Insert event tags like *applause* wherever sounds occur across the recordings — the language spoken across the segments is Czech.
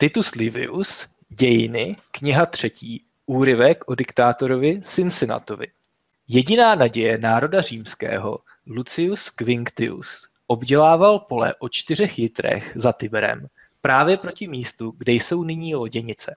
Titus Livius, Dějiny, kniha třetí, úryvek o diktátorovi Cincinnatovi. Jediná naděje národa římského, Lucius Quinctius, obdělával pole o čtyřech jitrech za Tiberem, právě proti místu, kde jsou nyní loděnice.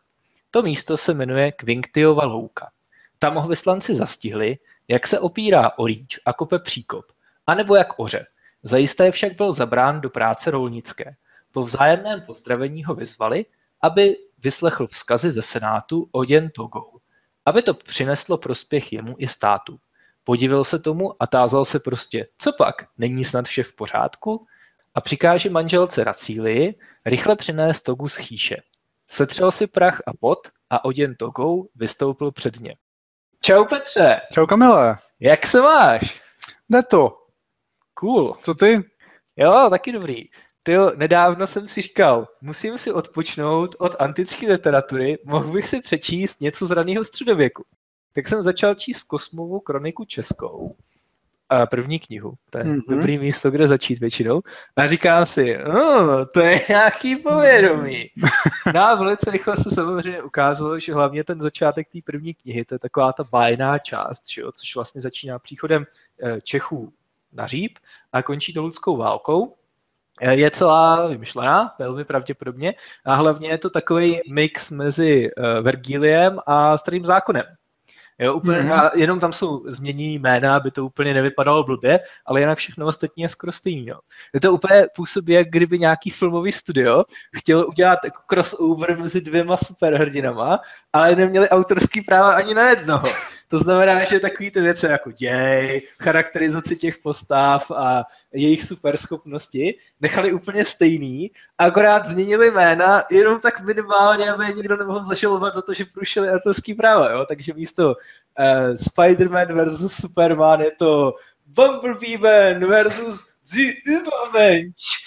To místo se jmenuje Quinctiova louka. Tam ho vyslanci zastihli, jak se opírá o rýč a kope příkop, anebo jak oře. Zajisté však byl zabrán do práce rolnické. Po vzájemném pozdravení ho vyzvali, aby vyslechl vzkazy ze senátu o děn Togou, aby to přineslo prospěch jemu i státu. Podivil se tomu a tázal se prostě, co pak, není snad vše v pořádku? A přikáže manželce Racílii rychle přinést Togu z chýše. Setřel si prach a pot a oděn Togou vystoupil před ně. Čau Petře! Čau Kamile! Jak se máš? Jde to. Cool. Co ty? Jo, taky dobrý. Ty nedávno jsem si říkal, musím si odpočnout od antické literatury, mohl bych si přečíst něco z raného středověku. Tak jsem začal číst Kosmovou kroniku českou, a první knihu. To je mm-hmm. dobrý místo, kde začít většinou. A říkám si, oh, to je nějaký povědomí. *laughs* No a velice rychle se samozřejmě ukázalo, že hlavně ten začátek té první knihy, to je taková ta bájná část, že jo, což vlastně začíná příchodem eh, Čechů na Říp a končí to lidskou válkou. Eh, je celá vymyšlená, velmi pravděpodobně, a hlavně je to takový mix mezi uh, Vergiliem a Starým zákonem. Jo, úplně, mm-hmm. a jenom tam jsou změnění jména, aby to úplně nevypadalo blbě, ale jinak všechno ostatní je skoro stejný. Jo. Je to úplně působí, jak kdyby nějaký filmový studio chtěl udělat jako crossover mezi dvěma superhrdinama, ale neměli autorský práva ani na jednoho. To znamená, že takový ty věci jako děj, charakterizaci těch postav a jejich superschopnosti nechali úplně stejný, akorát změnili jména jenom tak minimálně, aby nikdo nemohl zažalovat za to, že porušili autorský práva. Jo? Takže místo uh, Spider-Man versus Superman je to Bumblebee Man versus The Übermensch.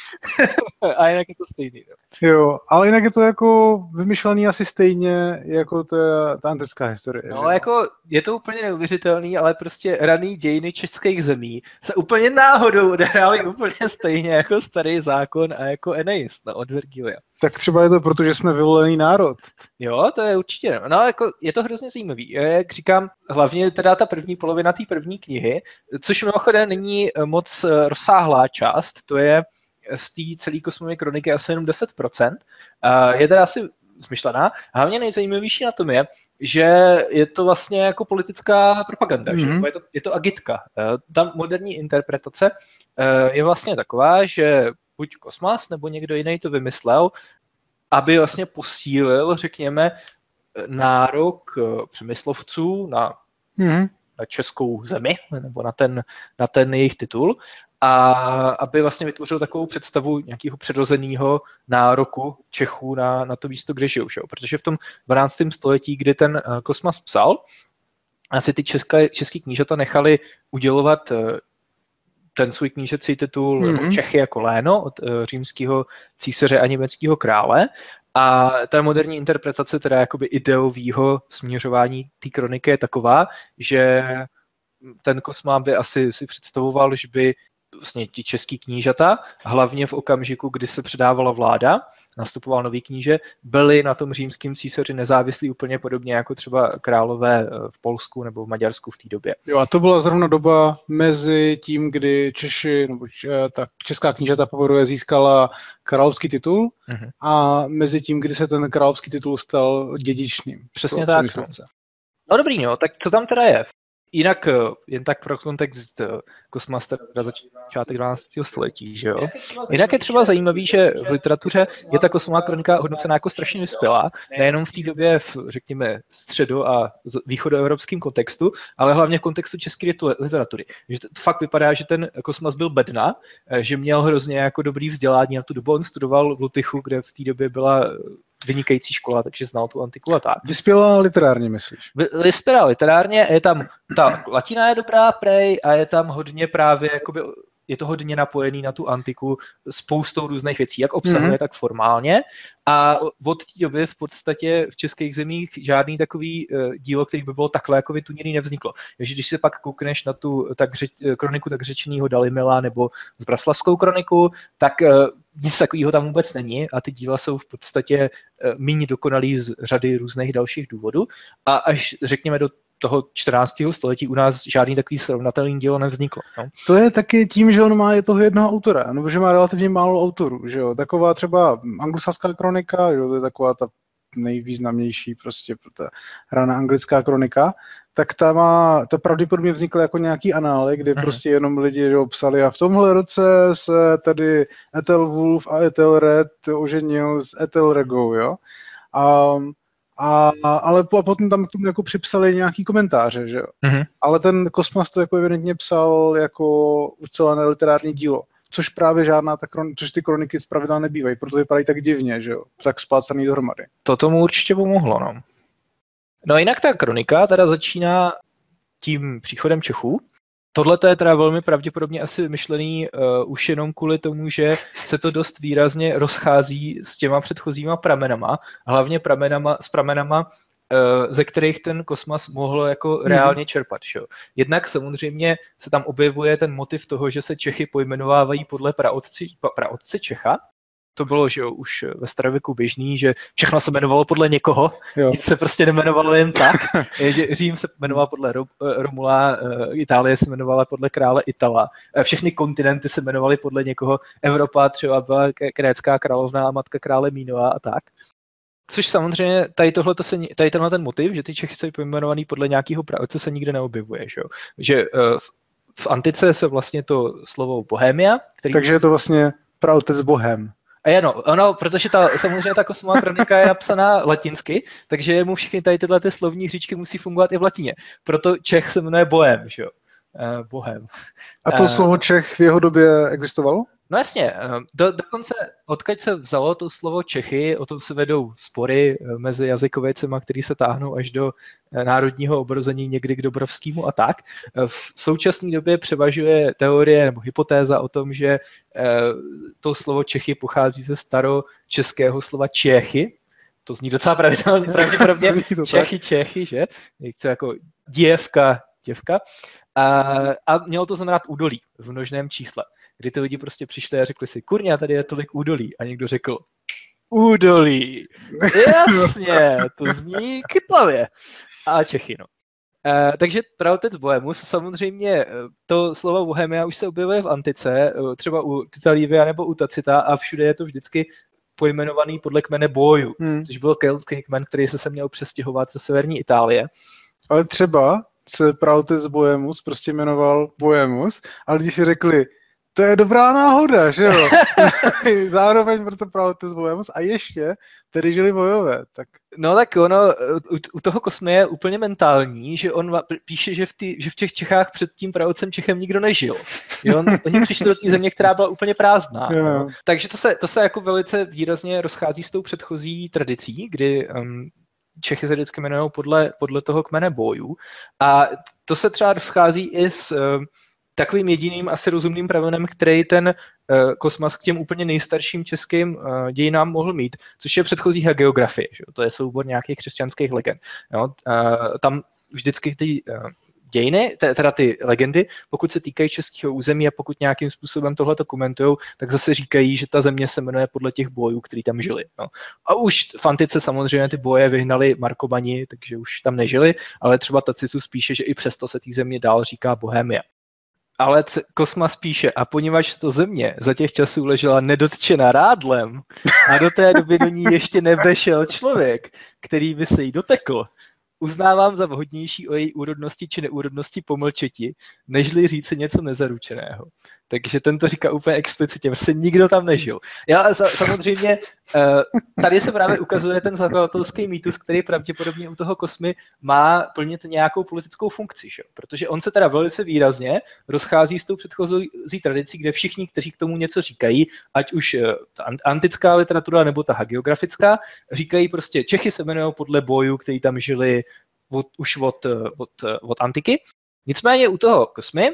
*laughs* a jinak je to stejný. No. Jo, ale jinak je to jako vymyšlený asi stejně jako ta, ta antická historie. No, že? jako je to úplně neuvěřitelný, ale prostě raný dějiny českých zemí se úplně náhodou odehrály úplně stejně jako starý zákon a jako Eneis no, od Vergilia. Tak třeba je to proto, že jsme vyvolený národ. Jo, to je určitě. No, jako je to hrozně zajímavý. Jak říkám, hlavně teda ta první polovina té první knihy, což mimochodem není moc rozsáhlá část, to je z té celé kosmové kroniky asi jenom 10%. Je teda asi zmyšlená. Hlavně nejzajímavější na tom je, že je to vlastně jako politická propaganda, mm-hmm. že? Mhm. Je, to, je to agitka. E, ta moderní interpretace je vlastně taková, že buď Kosmas nebo někdo jiný to vymyslel, aby vlastně posílil, řekněme, nárok e, přemyslovců na, mm-hmm. na českou zemi nebo na ten, na ten jejich titul a aby vlastně vytvořil takovou představu nějakého přirozeného nároku Čechů na, na to místo, kde žijou. Že? Protože v tom 12. století, kdy ten eh, Kosmas psal, asi ty české, český knížata nechali udělovat eh, ten svůj knížecí titul mm-hmm. Čechy jako léno od uh, římského císaře a německého krále. A ta moderní interpretace teda jakoby ideového směřování té kroniky je taková, že ten Kosma by asi si představoval, že by vlastně ti český knížata, hlavně v okamžiku, kdy se předávala vláda, nastupoval nový kníže, byli na tom římským císaři nezávislí úplně podobně jako třeba králové eh, v Polsku nebo v Maďarsku v té době. Jo a to byla zrovna doba mezi tím, kdy Češi, nebo eh, ta česká knížata poprvé získala královský titul uh-huh. a mezi tím, kdy se ten královský titul stal dědičným. Přesně tak. No. no dobrý, no, tak co tam teda je? Jinak, eh, jen tak pro kontext, Kosmaster teda začátek 12. století, že jo? Jinak je třeba zajímavý, že v literatuře je ta kosmová kronika hodnocená jako strašně vyspělá, nejenom v té době v, řekněme, středo- a východoevropském kontextu, ale hlavně v kontextu české literatury. Že to fakt vypadá, že ten kosmas byl bedna, eh, že měl hrozně jako dobrý vzdělání na tu dobu. On studoval v Lutychu, kde v té době byla vynikající škola, takže znal tu antiku a tak. Vyspěla literárně, myslíš? Vyspěla literárně, je tam, ta latina je dobrá prej a je tam hodně právě, jakoby, je to hodně napojený na tu antiku spoustou různých věcí, jak obsahuje, mm-hmm. tak formálně. A od té doby v podstatě v českých zemích žádný takový uh, dílo, který by bylo takhle jako vytuněný, nevzniklo. Takže když se pak koukneš na tu tak řeč, kroniku tak řečeného Dalimila nebo z Braslavskou kroniku, tak uh, nic takového tam vůbec není a ty díla jsou v podstatě méně dokonalý z řady různých dalších důvodů a až řekněme do toho 14. století u nás žádný takový srovnatelný dílo nevzniklo. No. To je taky tím, že on má je toho jednoho autora, nebo že má relativně málo autorů. Že jo? Taková třeba anglosaská kronika, že jo? to je taková ta nejvýznamnější prostě ta raná anglická kronika, tak ta, má, ta pravděpodobně vznikla jako nějaký anály, kde mm. prostě jenom lidi že psali a v tomhle roce se tady Ethel Wolf a Ethel Red oženil s Ethel Regou, jo. A a, ale a potom tam k tomu jako připsali nějaký komentáře, že jo. Mm-hmm. Ale ten Kosmas to jako evidentně psal jako ucelené literární dílo. Což právě žádná ta kron, což ty kroniky zpravidla nebývají, proto vypadají tak divně, že jo, tak spácaný dohromady. To tomu určitě pomohlo, no. No a jinak ta kronika teda začíná tím příchodem Čechů, Tohle je teda velmi pravděpodobně asi myšlený uh, už jenom kvůli tomu, že se to dost výrazně rozchází s těma předchozíma pramenama, hlavně pramenama, s pramenama, uh, ze kterých ten kosmas mohl jako mm. reálně čerpat. Že? Jednak samozřejmě se tam objevuje ten motiv toho, že se Čechy pojmenovávají podle praotci, praotci Čecha, to bylo, že jo, už ve starověku běžný, že všechno se jmenovalo podle někoho, jo. nic se prostě nemenovalo jen tak, *laughs* že Řím se jmenoval podle Romula, eh, Itálie se jmenovala podle krále Itala, eh, všechny kontinenty se jmenovaly podle někoho, Evropa třeba byla krécká královna a matka krále Mínova a tak. Což samozřejmě tady, tohleto se, tady tenhle ten motiv, že ty Čechy jsou pojmenovaný podle nějakého pravce, se nikde neobjevuje. Že, že uh, v antice se vlastně to slovo bohemia, který... Takže je to vlastně praotec bohem. A jenom, ono, protože ta, samozřejmě ta kosmová kronika je napsaná latinsky, takže mu všechny tady tyhle ty slovní hříčky musí fungovat i v latině. Proto Čech se jmenuje Bohem, že jo? Eh, bohem. A to uh, slovo Čech v jeho době existovalo? No jasně, eh, do, dokonce odkud se vzalo to slovo Čechy, o tom se vedou spory eh, mezi jazykověcema, který se táhnou až do eh, národního obrození někdy k Dobrovskému a tak. V současné době převažuje teorie nebo hypotéza o tom, že to slovo Čechy pochází ze staročeského slova Čechy, to zní docela pravidelně, *laughs* pravděpodobně Čechy, Čechy, že? Něco jako děvka, děvka. A, a mělo to znamenat údolí v množném čísle kdy ty lidi prostě přišli a řekli si, kurňa, tady je tolik údolí. A někdo řekl, údolí. *laughs* Jasně, to zní kytlavě. A Čechy, no. Uh, takže pravotec Bohemus, samozřejmě e, to slovo Bohemia už se objevuje v antice, uh, třeba u Tita Livia nebo u Tacita a všude je to vždycky pojmenovaný podle kmene Boju, hmm. což byl keltský kmen, který se sem měl přestěhovat ze severní Itálie. Ale třeba se pravotec Bohemus prostě jmenoval Bohemus, ale když si řekli, to je dobrá náhoda, že jo? *laughs* Zároveň proto pravotec Bohemus a ještě tedy žili bojové. Tak... No tak ono, u, toho Kosmy je úplně mentální, že on píše, že v, tý, že v těch Čechách před tím pravocem Čechem nikdo nežil. Jo, on, oni přišli do té země, která byla úplně prázdná. No. Takže to se, to se jako velice výrazně rozchází s tou předchozí tradicí, kdy um, Čechy se vždycky jmenují podle, podle toho kmene bojů. A to se třeba rozchází i s um, takovým jediným asi rozumným pramenem, který ten uh, kosmas k těm úplně nejstarším českým uh, dějinám mohl mít, což je předchozí geografie. Že? To je soubor nějakých křesťanských legend. Jo? Uh, tam vždycky ty uh, dějiny, teda ty legendy, pokud se týkají českého území a pokud nějakým způsobem tohle komentují, tak zase říkají, že ta země se jmenuje podle těch bojů, který tam žili. No. A už v Antice samozřejmě ty boje vyhnali Markobani, takže už tam nežili, ale třeba Tacitus spíše, že i přesto se té země dál říká Bohemia. Ale Kosma spíše, a poněvadž to země za těch časů ležela nedotčena rádlem a do té doby do ní ještě nevešel člověk, který by se jí dotekl, uznávám za vhodnější o její úrodnosti či neúrodnosti pomlčeti, nežli říct něco nezaručeného. Takže ten to říká úplně explicitně, prostě nikdo tam nežil. Já samozřejmě, eh, tady se právě ukazuje ten zakladatelský mýtus, který pravděpodobně u toho kosmy má plnit nějakou politickou funkci, že? protože on se teda velice výrazně rozchází s tou předchozí tradicí, kde všichni, kteří k tomu něco říkají, ať už eh, ta antická literatura nebo ta hagiografická, říkají prostě Čechy se jmenují podle bojů, který tam žili od, už od, eh, od, od antiky. Nicméně u toho kosmy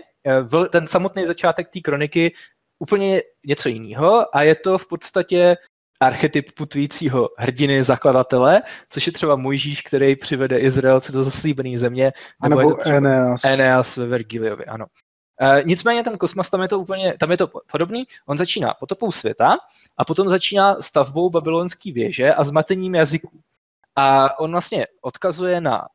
ten samotný začátek té kroniky úplně něco jiného a je to v podstatě archetyp putujícího hrdiny, zakladatele, což je třeba Mojžíš, který přivede Izraelce do zaslíbené země. Nebo, nebo Eneas. Eneas ve Vergiliovi, ano. E, nicméně ten kosmos, tam je to úplně, tam je to podobný, on začíná potopou světa a potom začíná stavbou babylonské věže a zmatením jazyků. A on vlastně odkazuje na uh,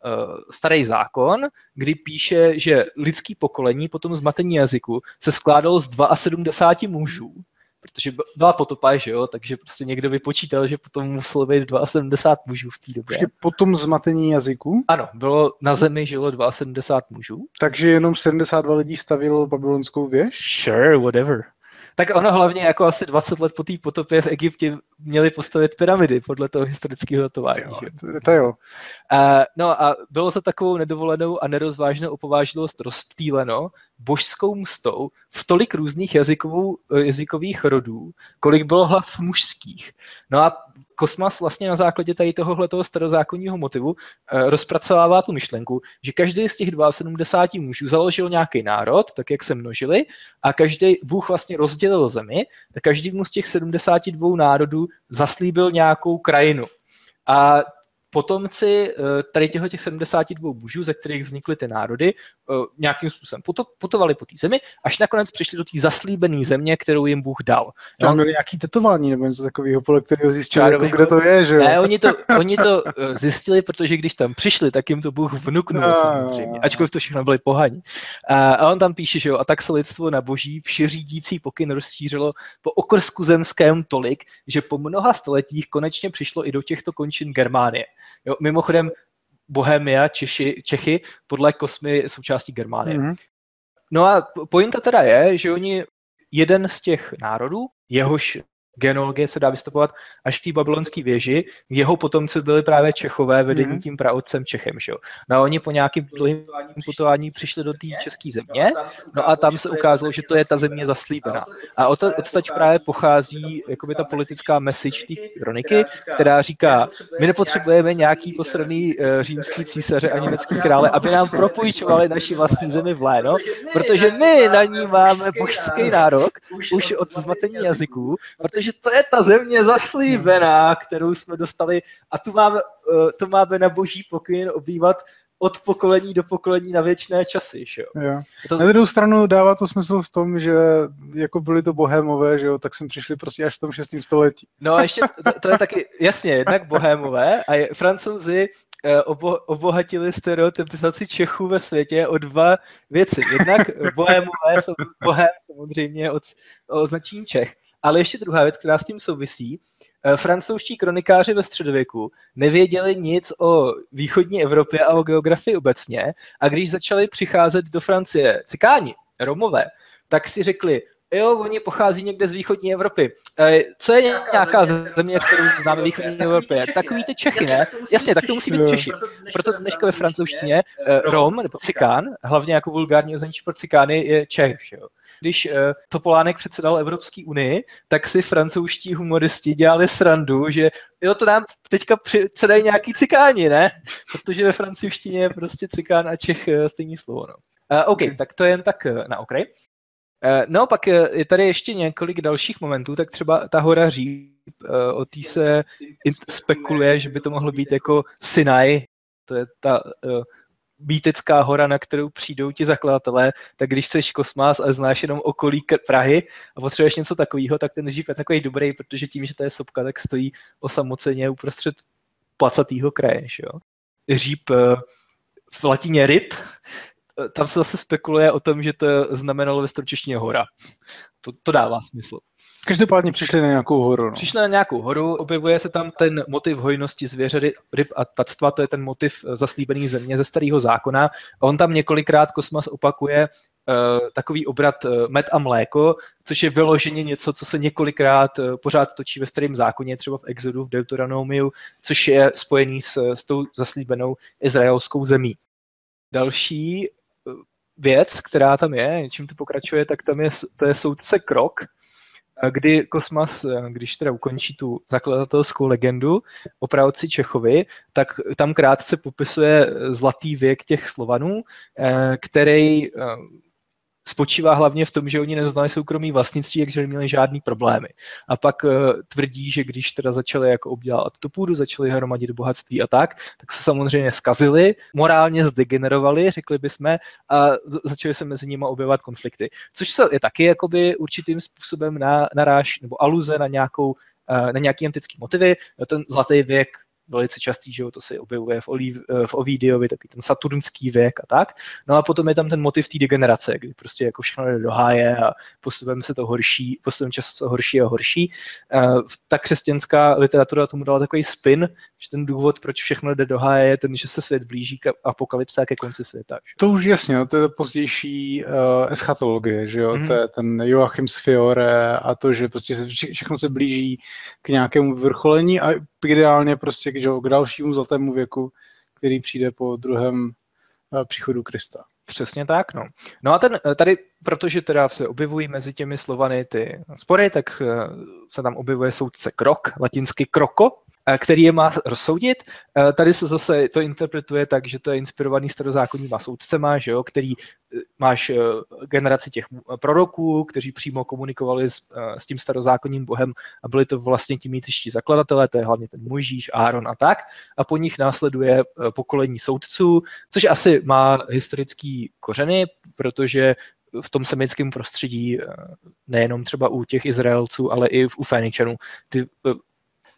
starý zákon, kdy píše, že lidský pokolení po tom zmatení jazyku se skládalo z 72 mužů, protože byla potopa, že jo, takže prostě někdo vypočítal, že potom muselo být 72 mužů v té době. Počkej, potom zmatení jazyku? Ano, bylo, na zemi žilo 72 mužů. Takže jenom 72 lidí stavilo babylonskou věž? Sure, whatever. Tak ono hlavně jako asi 20 let po té potopě v Egyptě měli postavit pyramidy podle toho historického datování. To jo. Uh, no a bylo za takovou nedovolenou a nerozvážnou opovážlivost rozptýleno božskou mstou v tolik různých jazykovou, jazykových rodů, kolik bylo hlav mužských. No a Kosmas vlastně na základě tady tohohle starozákonního motivu eh, rozpracovává tu myšlenku, že každý z těch 72 mužů založil nějaký národ, tak jak se množili, a každý Bůh vlastně rozdělil zemi, tak každému z těch 72 národů zaslíbil nějakou krajinu. A potomci eh, tady těchto těch 72 mužů, ze kterých vznikly ty národy, eh, nějakým způsobem putovali po té zemi, až nakonec přišli do té zaslíbené země, kterou jim Bůh dal. Tam měli nějaký tetování nebo něco takového, podle kterého zjistili, jako, kde to je, že jo? Ne, oni to, oni to eh, zjistili, protože když tam přišli, tak jim to Bůh vnuknul *laughs* no, samozřejmě, ačkoliv to všechno byli pohaní. A on tam píše, že jo, a tak se lidstvo na boží všeřídící pokyn rozšířilo po okrsku zemském tolik, že po mnoha stoletích konečně přišlo i do těchto končin Germánie. Jo, mimochodem, Bohemia, Češi, Čechy podle kosmy součástí Germánie. Mm-hmm. No a pointa teda je, že oni jeden z těch národů, jehož genealogie se dá vystupovat až k té babylonské věži. Jeho potomci byli právě Čechové, vedení mm. tím praotcem Čechem. Že? No a oni po nějakým dlouhým putování přišli do té české země, no a tam se ukázalo, že to je ta země zaslíbená. A od, odtaď právě pochází jakoby ta politická message té kroniky, která říká, my nepotřebujeme nějaký posledný uh, římský císaře a německý krále, aby nám propůjčovali naši vlastní zemi v léno, protože my na ní máme božský nárok, už od zmatení jazyků, protože že to je ta země zaslíbená, kterou jsme dostali a tu máme, uh, to máme na boží pokyn obývat od pokolení do pokolení na věčné časy. Že jo? Jo. To... Na druhou stranu dává to smysl v tom, že jako byli to bohémové, že jo, tak sem přišli prostě až v tom 6. století. No a ještě, to, to je taky, jasně, jednak bohémové a je, francouzi eh, obo, obohatili stereotypizaci Čechů ve světě o dva věci. Jednak bohémové jsou bohém samozřejmě od, od označení Čech ale ještě druhá věc, která s tím souvisí, eh, francouzští kronikáři ve středověku nevěděli nic o východní Evropě a o geografii obecně a když začali přicházet do Francie cikáni, Romové, tak si řekli, jo, oni pochází někde z východní Evropy. Eh, co je nějaká země, kterou známe východní Evropě? Takový ty Čechy, ne? Jasně, tak to musí být Češi. Proto dneška ve francouzštině eh, Rom, nebo cikán, hlavně jako vulgární označení pro cikány, je Čech. Že jo? Když uh, Topolánek předsedal Evropské unii, tak si francouzští humoristi dělali srandu, že jo, to nám teďka předsedají nějaký cikáni, ne? Protože ve francouzštině je prostě cikán a Čech uh, stejný slovo. No. Uh, OK, tak to je jen tak uh, na okraj. Uh, no, pak je tady ještě několik dalších momentů, tak třeba ta hora Říp, uh, o té se spekuluje, že by to mohlo být jako Sinai, to je ta uh, Bítecká hora, na kterou přijdou ti zakladatelé, tak když jsi kosmás a znáš jenom okolí Prahy a potřebuješ něco takového, tak ten žíp je takový dobrý, protože tím, že to je sopka, tak stojí osamoceně uprostřed placatého kraje. Že jo? Říp eh, v latině ryb, tam se zase spekuluje o tom, že to znamenalo ve stročeštině hora. To, to dává smysl. Každopádně přišli na nějakou horu. No. Přišli na nějakou horu, objevuje se tam ten motiv hojnosti zvěře, ryb a tactva, to je ten motiv eh, zaslíbený země ze starého zákona. On tam několikrát Kosmas opakuje uh, takový obrat uh, med a mléko, což je vyloženě něco, co se několikrát uh, pořád točí ve starém zákoně, třeba v Exodu, v Deuteronomiu, což je spojený s, s tou zaslíbenou izraelskou zemí. Další věc, která tam je, čím to pokračuje, tak tam je, to je soudce Krok, kdy Kosmas, když teda ukončí tu zakladatelskou legendu o pravci Čechovi, tak tam krátce popisuje zlatý věk těch Slovanů, eh, který eh, spočívá hlavně v tom, že oni neznali soukromí vlastnictví, takže neměli žádný problémy. A pak uh, tvrdí, že když teda začali jako obdělat tu půdu, začali hromadit bohatství a tak, tak se samozřejmě skazili, morálně zdegenerovali, řekli bychom, a začaly se mezi nimi objevovat konflikty. Což se je taky jakoby určitým způsobem na, naráž, nebo aluze na nějakou uh, na nějaký antický motivy. Ten zlatý věk velice častý, že jo, to se objevuje v, Oliv, v Ovidiovi, taky ten saturnský věk a tak. No a potom je tam ten motiv té degenerace, kdy prostě jako všechno jde do háje a postupem se to horší, postupem čas to horší a horší. Uh, ta křesťanská literatura tomu dala takový spin, že ten důvod, proč všechno jde do háje, je ten, že se svět blíží k apokalypse a ke konci světa. Že? To už jasně, no, to je pozdější uh, eschatologie, že jo, mm-hmm. to je ten Joachim Sfiore a to, že prostě všechno se blíží k nějakému vrcholení a ideálně prostě že, k dalšímu zlatému věku, který přijde po druhém eh, příchodu Krista. Přesně tak, no. No a ten, eh, tady, protože teda se objevují mezi těmi slovany ty spory, tak eh, se tam objevuje soudce krok, latinsky kroko, který je má rozsoudit. Tady se zase to interpretuje tak, že to je inspirovaný starozákonníma soudcema, že jo, který e, máš generaci těch proroků, kteří přímo komunikovali s, s tím starozákonním bohem a byli to vlastně ti mýtiští zakladatelé, to je hlavně ten Mojžíš, Áron a tak. A po nich následuje pokolení soudců, což asi má historický kořeny, protože v tom semickém prostředí, nejenom třeba u těch Izraelců, ale i u Féničanů, ty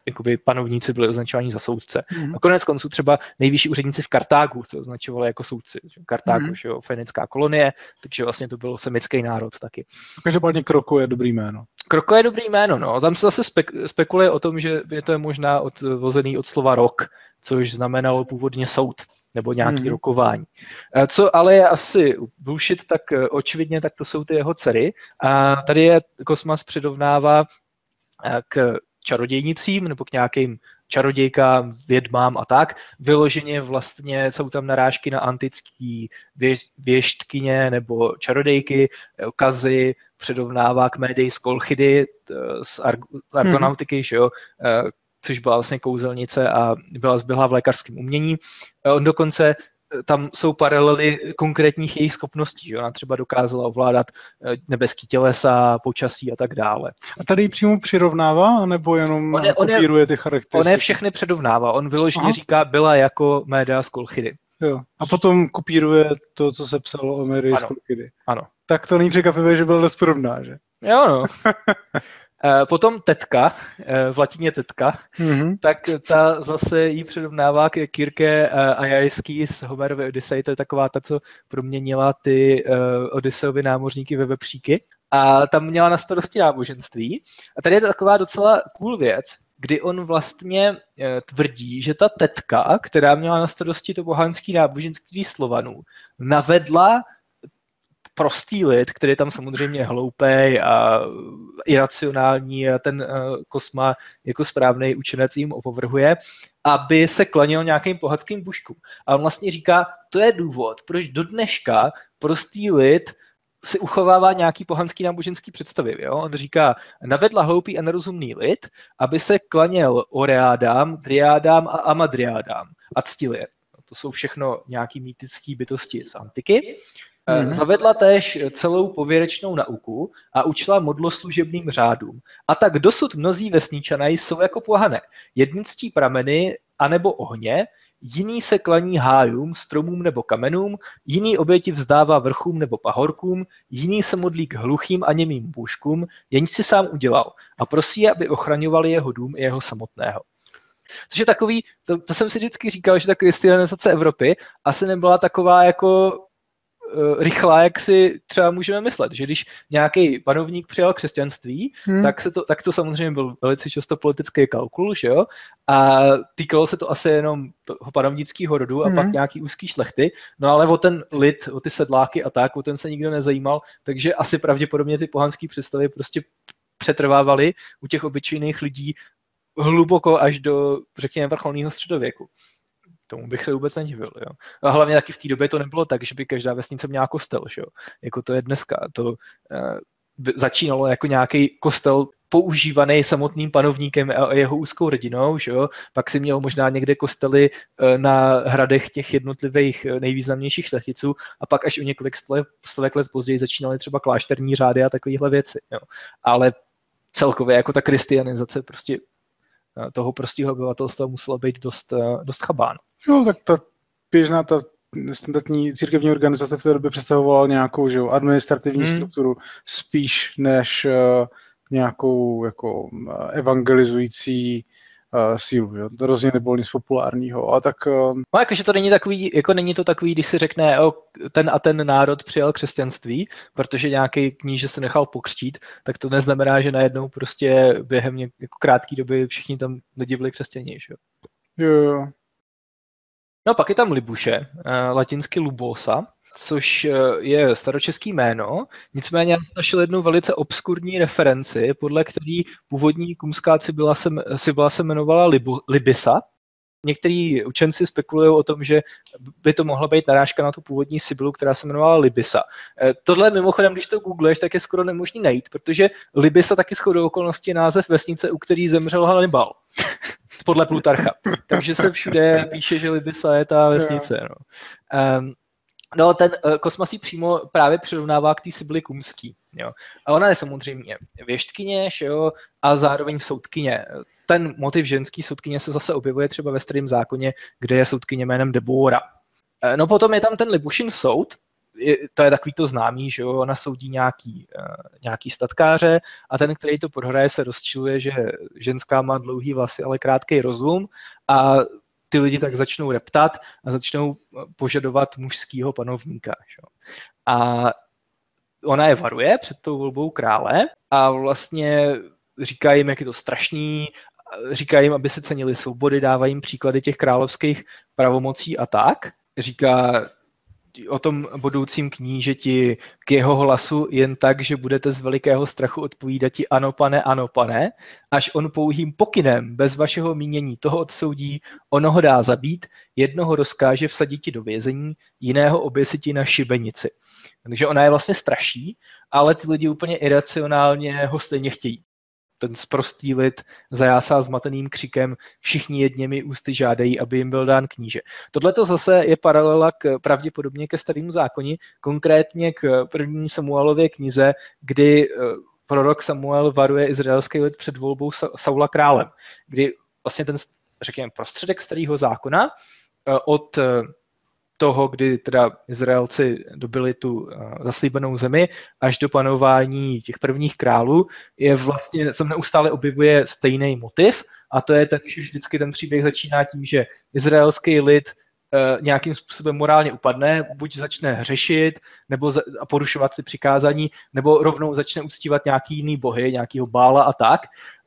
jakoby panovníci byli označováni za soudce. Mm. A konec konců třeba nejvyšší úředníci v Kartágu se označovali jako soudci. Kartágo, mm. že jo, fenická kolonie, takže vlastně to byl semický národ taky. Každopádně Kroko je dobrý jméno. Kroko je dobrý jméno, no. Tam se zase spek- spekuluje o tom, že je to je možná odvozený od slova rok, což znamenalo původně soud nebo nějaký mm. rokování. Co ale je asi bullshit, tak eh, očividně tak to jsou ty jeho dcery. A tady je Kosmas předovnává eh, k čarodějnicím nebo k nějakým čarodějkám, vědmám a tak. Vyloženě vlastně jsou tam narážky na antický věštkyně nebo čarodejky, kazy, předovnává k médii z Kolchidy, z, Arg- z Argonautiky, hmm. že jo, eh, což byla vlastně kouzelnice a byla zběhlá v lékařském umění. Eh, on dokonce tam jsou paralely konkrétních jejich schopností. Že? Ona třeba dokázala ovládat eh, nebeský tělesa, počasí a tak dále. A tady ji přímo přirovnává, nebo jenom on je, on kopíruje ty charakteristiky? On je všechny předovnává. On vyloženě Aha. říká, byla jako Méda z Kolchidy. Jo. A potom kopíruje to, co se psalo o Mary z Kolchidy. Ano. Tak to není překvapivé, že byla dost podobná, že? Jo, no. *laughs* Eh, potom tetka, eh, v latině tetka, mm-hmm. tak ta zase jí předovnává k Kirke eh, Ajajský z Homerovy Odyssey, to je taková ta, co proměnila ty Odysseovy námořníky ve vepříky. A tam měla na starosti náboženství. A tady je to taková docela cool věc, kdy on vlastně tvrdí, že ta tetka, která měla na starosti to bohanské náboženství Slovanů, navedla prostý lid, který je tam samozřejmě hloupý a iracionální a ten uh, Kosma jako správný učenec jim opovrhuje, aby se klanil nějakým pohadským buškům. A on vlastně říká, to je důvod, proč do dneška prostý lid si uchovává nějaký pohanský náboženský představy. Jo? On říká, navedla hloupý a nerozumný lid, aby se klaněl oreádám, driádám a amadriádám a ctil je. To jsou všechno nějaký mýtické bytosti z antiky. Mm-hmm. Zavedla též celou pověrečnou nauku a učila modloslužebným řádům. A tak dosud mnozí vesničané jsou jako pohané. Jedni ctí prameny anebo ohně, jiný se klaní hájům, stromům nebo kamenům, jiný oběti vzdává vrchům nebo pahorkům, jiný se modlí k hluchým a němým bůžkům, jenž si sám udělal a prosí, aby ochraňovali jeho dům i jeho samotného. Což je takový, to, to jsem si vždycky říkal, že ta kristianizace Evropy asi nebyla taková jako rychlá, jak si třeba můžeme myslet, že když nějaký panovník přijal křesťanství, hmm. tak, se to, tak to samozřejmě byl velice často politický kalkul, že jo? A týkalo se to asi jenom toho panovnického rodu a hmm. pak nějaký úzký šlechty, no ale o ten lid, o ty sedláky a tak, o ten se nikdo nezajímal, takže asi pravděpodobně ty pohanské představy prostě přetrvávaly u těch obyčejných lidí hluboko až do, řekněme, vrcholného středověku tomu bych se vůbec nedivil. Jo. A hlavně taky v té době to nebylo tak, že by každá vesnice měla kostel, že jo? jako to je dneska. To uh, začínalo jako nějaký kostel používaný samotným panovníkem a jeho úzkou rodinou, že jo? pak si měl možná někde kostely eh, na hradech těch jednotlivých eh, nejvýznamnějších šlechticů a pak až o několik stovek let později začínaly třeba klášterní řády a takovéhle věci. Jo? Ale celkově jako ta kristianizace prostě toho prostého obyvatelstva musela být dost, dost chabán. No, tak ta běžná ta standardní církevní organizace v té době představovala nějakou že, administrativní hmm. strukturu spíš než uh, nějakou jako eh, evangelizující uh, sílu. Jo? To rozhodně nebylo nic populárního. A tak, uh... No, jakože to není takový, jako není to takový, když si řekne, o, ten a ten národ přijal křesťanství, protože nějaký kníže se nechal pokřtít, tak to neznamená, že najednou prostě během něk- jako krátké doby všichni tam lidi byli křesťaní. Že? Jo, jo. No pak je tam Libuše, latinsky Lubosa, což eh, je staročeský jméno. Nicméně já jsem našel jednu velice obskurní referenci, podle který původní kumská Sibyla se, Sibyla se jmenovala Libu, Libisa. Někteří učenci spekulují o tom, že by to mohla být narážka na tu původní Sibylu, která se jmenovala Libisa. Eh, tohle mimochodem, když to googleš, tak je skoro nemožný najít, protože Libisa taky shodou okolností název vesnice, u který zemřel Hannibal. *laughs* podle Plutarcha. Takže se všude píše, že Libisa je ta vesnice. No. Um, No, ten uh, Kosmasí přímo právě přirovnává k té Sibily Kumský. Jo. A ona je samozřejmě věštkyně že jo, a zároveň soudkyně. Ten motiv ženský soudkyně se zase objevuje třeba ve starém zákoně, kde je soudkyně jménem Debora. Uh, no potom je tam ten Libušin soud, to je takový to známý, že jo, ona soudí nějaký, uh, nějaký statkáře a ten, který to prohraje, se rozčiluje, že ženská má dlouhý vlasy, ale krátký rozum a ty lidi tak začnou reptat a začnou požadovat mužského panovníka. Že? A ona je varuje před tou volbou krále a vlastně říká jim, jak je to strašný, říká jim, aby se cenili svobody, dává jim příklady těch královských pravomocí a tak. Říká, o tom budoucím knížeti k jeho hlasu jen tak, že budete z velikého strachu odpovídat ti ano pane, ano pane, až on pouhým pokynem bez vašeho mínění toho odsoudí, ono ho dá zabít, jednoho rozkáže vsadit ti do vězení, jiného oběsit ti na šibenici. Takže ona je vlastně straší, ale ty lidi úplně iracionálně ho stejně chtějí ten sprostý lid zajásá zmateným křikem, všichni jedněmi ústy žádají, aby jim byl dán kníže. Tohle to zase je paralela k, pravděpodobně ke starému zákoni, konkrétně k první Samuelově knize, kdy eh, prorok Samuel varuje izraelský lid před volbou Saula králem, kdy vlastně ten, řekněme, prostředek starého zákona eh, od eh, toho, kdy teda Izraelci dobili tu uh, zaslíbenou zemi, až do panování těch prvních králů, je vlastně, se neustále objevuje stejný motiv a to je ten, že vždycky ten příběh začíná tím, že izraelský lid uh, nějakým způsobem morálně upadne, buď začne hřešit nebo za, a porušovat ty přikázání, nebo rovnou začne uctívat nějaký jiný bohy, nějakýho bála a tak.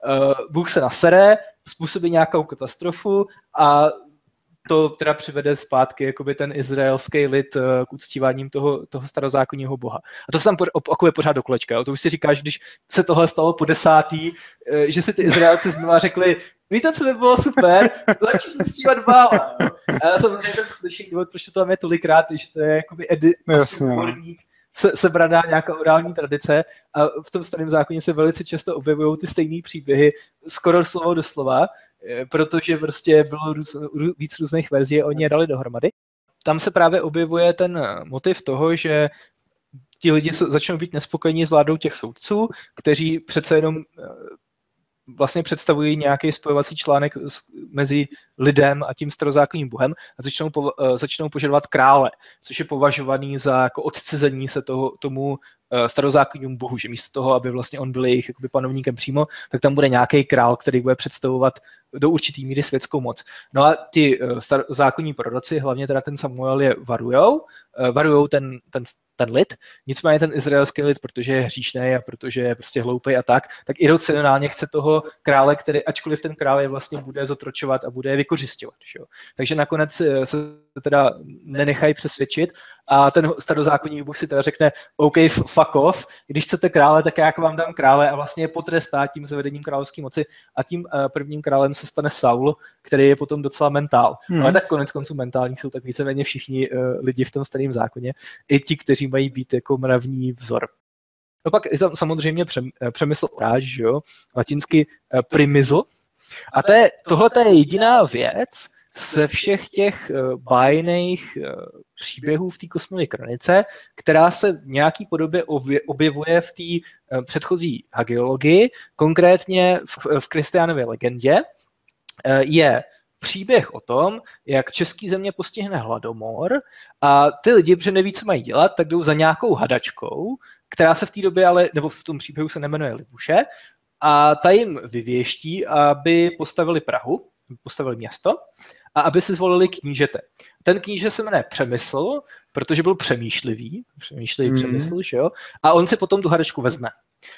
Uh, Bůh se nasere, způsobí nějakou katastrofu a to teda přivede zpátky jakoby ten izraelský lid eh, k uctíváním toho, toho starozákonního boha. A to se tam opakuje pořád do kolečka. Jo? To už si říkáš, když se tohle stalo po desátý, eh, že si ty Izraelci znova řekli, víte, co by bylo super? Začít uctívat bála. A samozřejmě ten skutečný důvod, proč to tam je tolikrát, že to je jakoby edi, no, vlastně se, se bradá nějaká orální tradice a v tom starém zákoně se velice často objevují ty stejné příběhy, skoro slovo do slova, protože prostě bylo růz, víc různých verzí oni je dali dohromady. Tam se právě objevuje ten eh, motiv toho, že ti lidi začnou být nespokojení s vládou těch soudců, kteří přece jenom eh, vlastně představují nějaký spojovací článek mezi lidem a tím starozákonním bohem a začnou, po, začnou požadovat krále, což je považovaný za jako odcizení se toho, tomu starozákonnímu bohu, že místo toho, aby vlastně on byl jejich jakoby, panovníkem přímo, tak tam bude nějaký král, který bude představovat do určitý míry světskou moc. No a ty uh, zákonní proroci, hlavně teda ten Samuel, je varujou, uh, varujou ten, ten, ten lid, nicméně ten izraelský lid, protože je hříšný a protože je prostě hloupý a tak, tak iracionálně chce toho krále, který, ačkoliv ten král je vlastně bude zotročovat a bude je vykořišťovat. Takže nakonec eh, se teda nenechají přesvědčit a ten starozákonní Bůh si teda řekne, OK, fuck off, když chcete krále, tak já jako vám dám krále a vlastně je potrestá tím zavedením královské moci a tím prvním králem se stane Saul, který je potom docela mentál. Hmm. Ale tak konec konců mentální jsou tak víceméně všichni uh, lidi v tom starém zákoně, i ti, kteří mají být jako mravní vzor. No pak je tam samozřejmě přemysl ráž, že jo, latinsky primizl. A to je, tohle je jediná věc, ze všech těch uh, bájných uh, příběhů v té kosmové kronice, která se v nějaký podobě objevuje v té uh, předchozí hagiologii, konkrétně v, v Kristiánově legendě, uh, je příběh o tom, jak český země postihne hladomor a ty lidi, protože neví, co mají dělat, tak jdou za nějakou hadačkou, která se v té době ale, nebo v tom příběhu se nemenuje Libuše, a ta jim vyvěští, aby postavili Prahu, postavili město a aby si zvolili knížete. Ten kníže se jmenuje Přemysl, protože byl přemýšlivý, přemýšlivý mm. přemysl, že jo? A on si potom tu hadačku vezme.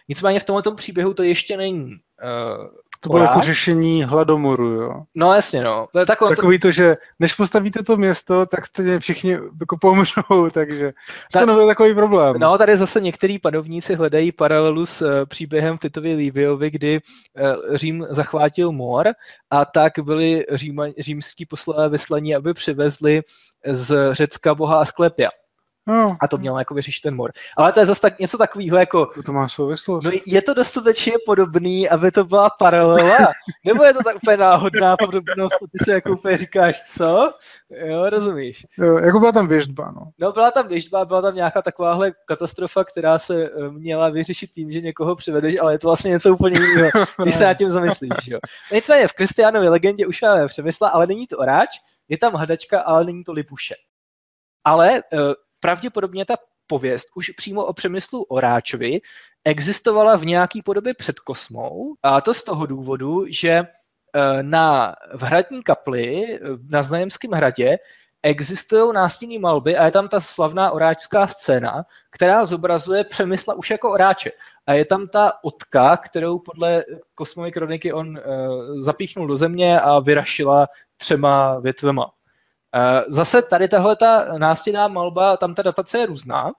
Nicméně v tomto příběhu to ještě není uh, to bylo jako řešení hladomoru, jo. No jasně, no. Tak on Takový to... to, že než postavíte to město, tak jste všichni jako pomřou, *laughs* takže Ta... to nebyl takový problém. No, tady zase některý panovníci hledají paralelu s uh, příběhem Titovi Liviovi, kdy uh, Řím zachvátil mor a tak byli říma, římský poslové vyslaní, aby přivezli z Řecka boha Asklepia. No. A to mělo jako vyřešit ten mor. Ale to je zase tak, něco takového jako... To má souvislost. No je to dostatečně podobný, aby to byla paralela? *laughs* Nebo je to tak úplně náhodná podobnost, ty si jako úplně říkáš, co? Jo, rozumíš? Jo, jako byla tam věždba, no. No byla tam věždba, byla tam nějaká takováhle katastrofa, která se eh, měla vyřešit tím, že někoho přivedeš, ale je to vlastně něco úplně jiného, *laughs* když se nad tím zamyslíš, jo. Nicméně v Kristiánově legendě už máme přemysla, ale není to oráč, je tam hadačka, ale není to libuše. Ale uh, pravděpodobně ta pověst už přímo o přemyslu Oráčovi existovala v nějaký podobě před kosmou a to z toho důvodu, že eh, na, v hradní kapli eh, na Znajemském hradě existují nástěnní malby a je tam ta slavná oráčská scéna, která zobrazuje Přemysla už jako oráče. A je tam ta otka, kterou podle kosmové kroniky on uh, zapíchnul do země a vyrašila třema větvema. Eh, zase tady tahle ta nástěná malba, tam ta datace je různá.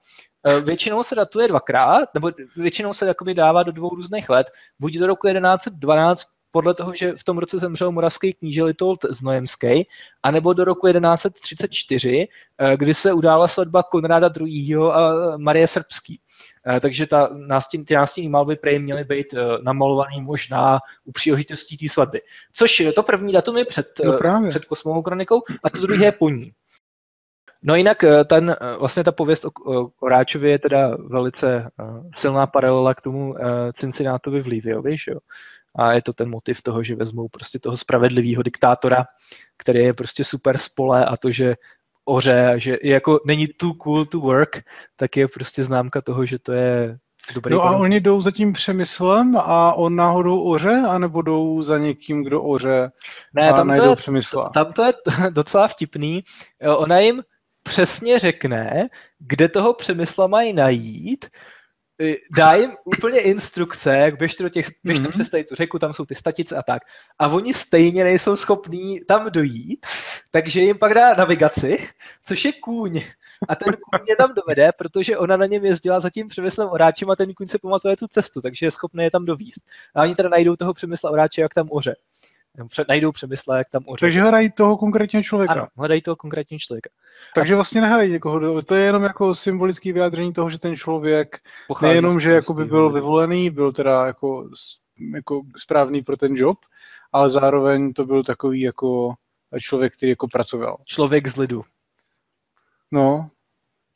Eh, většinou se datuje dvakrát, nebo většinou se jakoby dává do dvou různých let, buď do roku 1112 podle toho, že v tom roce zemřel moravský kníže Litold Znojemský, anebo do roku 1134, eh, kdy se udála svatba Konráda II. a Marie Srbský. Eh, takže ta nástěn, ty nástěnní malby prej měly být eh, namalovaný možná u příležitostí té svatby. Což to první datum je před, no před kosmovou kronikou a to druhé je po ní. No jinak ten, vlastně ta pověst o, o Ráčově je teda velice silná paralela k tomu Cincinnátovi v Líviovi, že jo? A je to ten motiv toho, že vezmou prostě toho spravedlivého diktátora, který je prostě super spole a to, že oře, že jako není too cool to work, tak je prostě známka toho, že to je dobrý No a oni jdou za tím přemyslem a on náhodou oře, anebo jdou za někým, kdo oře ne, a tam to je, přemysla? Tam to je *laughs* docela vtipný. Ona jim přesně řekne, kde toho přemysla mají najít, dá jim úplně instrukce, jak běžte do těch, běžte mm-hmm. přes tady tu řeku, tam jsou ty statice a tak. A oni stejně nejsou schopní tam dojít, takže jim pak dá navigaci, což je kůň. A ten kůň je tam dovede, protože ona na něm jezdila za tím přemyslem oráčem a ten kůň se pamatuje tu cestu, takže je schopný je tam dovíst. A oni teda najdou toho přemysla oráče, jak tam oře najdou přemysle, jak tam uřadí. Takže hledají toho konkrétního člověka. Ano, hledají toho konkrétního člověka. Takže a... vlastně nehledají někoho, to je jenom jako symbolický vyjádření toho, že ten člověk Pochází nejenom, že jako by byl vyvolený, byl teda jako, jako správný pro ten job, ale zároveň to byl takový jako člověk, který jako pracoval. Člověk z lidu. No,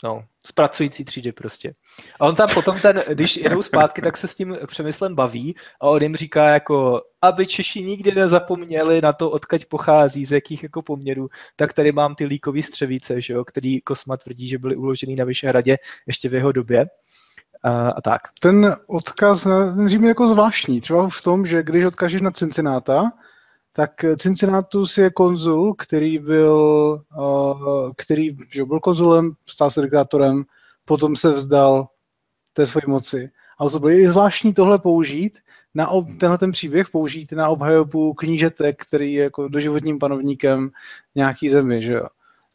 No, z pracující třídy prostě. A on tam potom, ten, když jedou zpátky, tak se s tím přemyslem baví a on jim říká jako, aby Češi nikdy nezapomněli na to, odkaď pochází, z jakých jako poměrů, tak tady mám ty líkový střevíce, že jo, který Kosma tvrdí, že byly uložený na Vyšehradě ještě v jeho době. A, a tak. Ten odkaz ten Řím je jako zvláštní, třeba v tom, že když odkážeš na Cincináta, tak Cincinnatus je konzul, který byl, uh, který že byl konzulem, stál se diktátorem, potom se vzdal té své moci. A to bylo i zvláštní tohle použít, na ob, tenhle ten příběh použít na obhajobu knížetek, který je jako doživotním panovníkem nějaký zemi, že jo.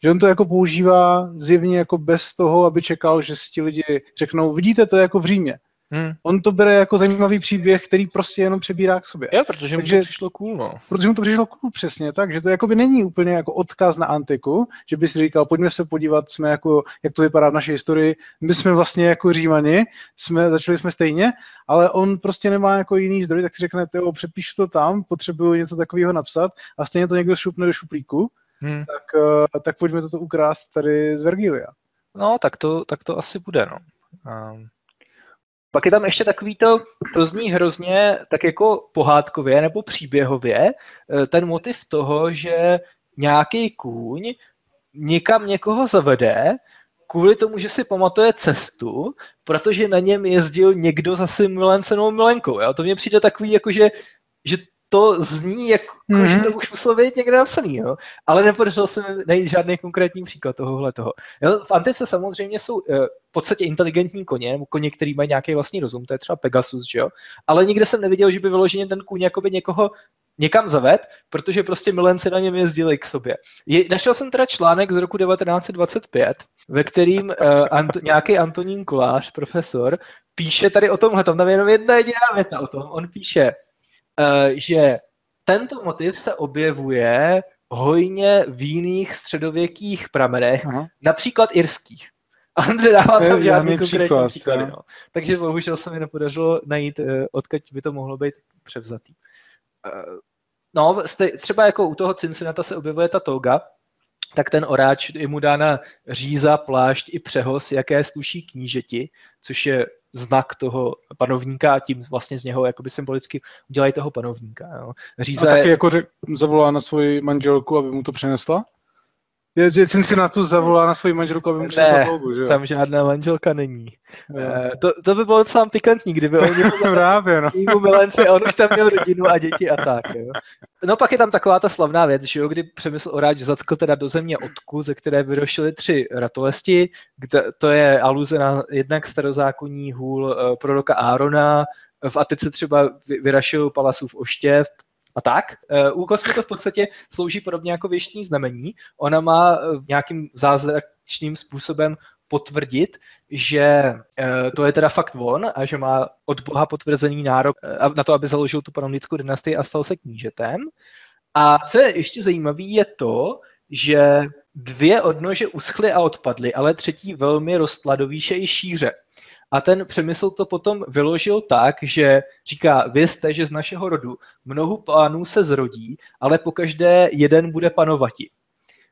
Že on to jako používá zjevně jako bez toho, aby čekal, že si ti lidi řeknou, vidíte to jako v Římě. Hmm. On to bere jako zajímavý příběh, který prostě jenom přebírá k sobě. Jo, protože Takže, mu to přišlo cool, no. Protože mu to přišlo cool, přesně tak, že to jakoby není úplně jako odkaz na antiku, že by si říkal, pojďme se podívat, jsme jako, jak to vypadá v naší historii, my jsme vlastně jako Římani, jsme, začali jsme stejně, ale on prostě nemá jako jiný zdroj, tak si řekne, jo, přepíšu to tam, potřebuju něco takového napsat a stejně to někdo šupne do šuplíku, hmm. tak, uh, tak pojďme toto ukrást tady z Vergilia. No, tak to, tak to asi bude, no. Um, pak je tam ještě takový to, to zní hrozně tak jako pohádkově nebo příběhově, eh, ten motiv toho, že nějaký kůň někam někoho zavede, kvůli tomu, že si pamatuje cestu, protože na něm jezdil někdo za nebo milenkou. Jo? To mně přijde takový, jako že, že to zní jako, mm-hmm. že to už muselo být někde napsaný, jo? ale nepodařilo se najít žádný konkrétní příklad tohohle toho. Jo? V antice samozřejmě jsou uh, v podstatě inteligentní koně, nebo koně, který mají nějaký vlastní rozum, to je třeba Pegasus, že jo? ale nikde jsem neviděl, že by vyloženě ten kůň jakoby někoho někam zaved, protože prostě milenci na něm jezdili k sobě. Je, našel jsem teda článek z roku 1925, ve kterým uh, Ant, nějaký Antonín Kolář, profesor, píše tady o tomhle, tam je jenom jedna jediná věta o tom, on píše, že tento motiv se objevuje hojně v jiných středověkých pramenech, Aha. například irských. *laughs* A nedává tam žádný konkrétní příklad, příklady. No. Takže bohužel se mi nepodařilo najít, uh, odkud by to mohlo být převzatý. Uh, no, třeba jako u toho Cincinnata se objevuje ta toga, tak ten oráč je mu dána říza, plášť i přehoz, jaké sluší knížeti, což je znak toho panovníka a tím vlastně z něho jakoby symbolicky udělají toho panovníka. Jo. Říza a taky jako řek, zavolá na svoji manželku, aby mu to přinesla? Je, že Cincinnati zavolá na svoji manželku, aby mu přinesla ne, že jo? tam žádná manželka není. Uh, to, to by bylo docela pikantní, kdyby oni *laughs* Právě, no. milenci a on už tam měl rodinu a děti a tak. Jo. No pak je tam taková ta slavná věc, že jo, kdy Přemysl Oráč zatkl teda do země odku, ze které vyrošily tři ratolesti, kde, to je aluze na jednak starozákonní hůl uh, proroka Árona, v Atice třeba vyrašil Palasův oštěv, a tak. Uh, u kosmy to v podstatě slouží podobně jako věštní znamení. Ona má uh, nějakým zázračným způsobem potvrdit, že uh, to je teda fakt on a že má od Boha potvrzený nárok na to, aby založil tu panovnickou dynastii a stal se knížetem. A co je ještě zajímavé, je to, že dvě odnože uschly a odpadly, ale třetí velmi rostla do výše i šíře. A ten přemysl to potom vyložil tak, že říká, vězte, že z našeho rodu mnohu pánů se zrodí, ale pokaždé jeden bude panovati.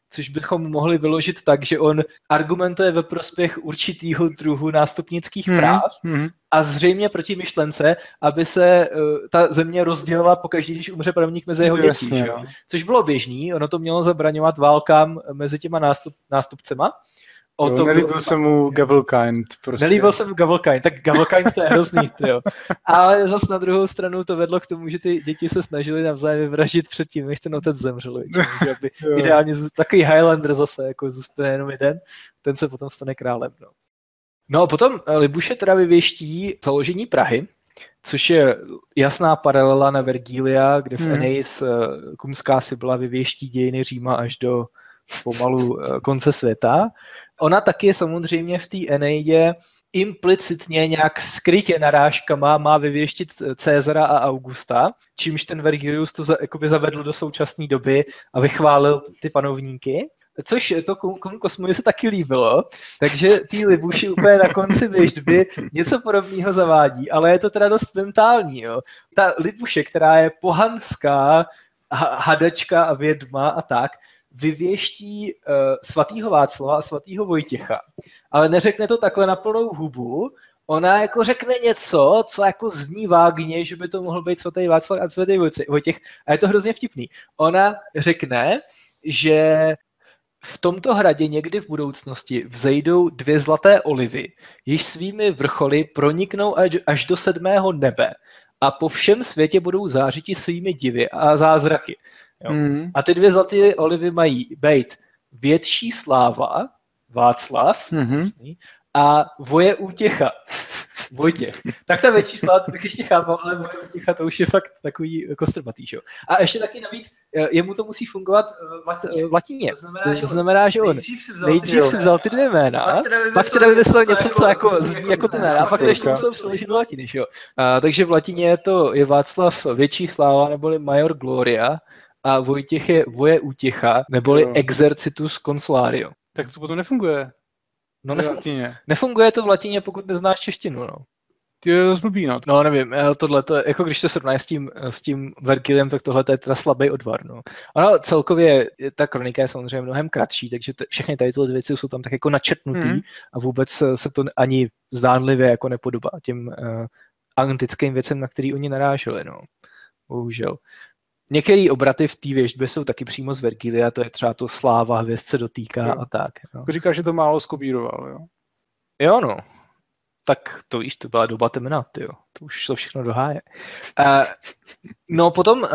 Což bychom mohli vyložit tak, že on argumentuje ve prospěch určitého druhu nástupnických mm-hmm. práv mm-hmm. a zřejmě proti myšlence, aby se uh, ta země rozdělila pokaždé, když umře panovník mezi jeho dětí. Že? Což bylo běžný, ono to mělo zabraňovat válkám mezi těma nástup, nástupcema. O jo, tom, nelíbil se mu Gavelkind. Prostě. Nelíbil se mu Gavelkind, tak Gavelkind to je hrozný, *laughs* jo. Ale zase na druhou stranu to vedlo k tomu, že ty děti se snažili navzájem vyvražit předtím, než ten otec zemřel. Že aby ideálně zůst, takový Highlander zase, jako zůstane jenom jeden, ten se potom stane králem. No, no a potom Libuše teda vyvěští založení Prahy, což je jasná paralela na Vergília, kde v hmm. Eneis eh, Kumská si byla vyvěští dějiny Říma až do pomalu eh, konce světa. Ona taky samozřejmě v té Eneidě implicitně nějak skrytě narážkama má vyvěštit Cezara a Augusta, čímž ten Vergilius to za, jakoby zavedl do současné doby a vychválil ty panovníky. Což to komu Kosmovi se taky líbilo, takže ty Libuši úplně na konci věždby něco podobného zavádí, ale je to teda dost mentální. Jo. Ta Libuše, která je pohanská, hadačka a vědma a tak, vyvěští uh, svatýho Václava a svatýho Vojtěcha, ale neřekne to takhle na plnou hubu, ona jako řekne něco, co jako zní vágně, že by to mohl být svatý Václav a svatý Vojtěch a je to hrozně vtipný. Ona řekne, že v tomto hradě někdy v budoucnosti vzejdou dvě zlaté olivy, jež svými vrcholy proniknou až do sedmého nebe a po všem světě budou zářiti svými divy a zázraky. Jo. Mm. A ty dvě zlaté olivy mají být větší sláva, Václav, mm-hmm. a voje útěcha. *laughs* Vojtěch. Tak ta větší slova to bych ještě chápal, ale moje Vojtěcha to už je fakt takový kostrbatý, že? A ještě taky navíc, eh, jemu to musí fungovat eh, v latině. To znamená, že, to znamená, že on nejdřív si vzal, nejdřív si vzal ty dvě jména, pak teda vymyslel něco, co jako, zní jako ten jména, a pak to ještě musel přeložit do latiny, že jo? A, takže v latině je to je Václav Větší sláva, neboli Major Gloria, a Vojtěch je Voje útěcha, neboli jo. Exercitus Consulario. Tak to potom nefunguje. No nefunguje, nefunguje to v latině, pokud neznáš češtinu, no. Ty je zblbý, no. No nevím, eh, tohle, to, jako když to srovnáš s tím, s tím Vergilem, tak tohle je teda slabý odvar, no. Ano, celkově ta kronika je samozřejmě mnohem kratší, takže t- všechny tady tyhle věci jsou tam tak jako načetnutý mm. a vůbec se to ani zdánlivě jako nepodobá těm uh, antickým věcem, na který oni naráželi, no. Bohužel. Některé obraty v té věžbě jsou taky přímo z Vergilia, to je třeba to sláva, hvězd se dotýká jo. a tak. No. Říkáš, že to málo skopíroval, jo? Jo, no. Tak to víš, to byla doba temna, jo. To už to všechno doháje. Uh, no potom uh,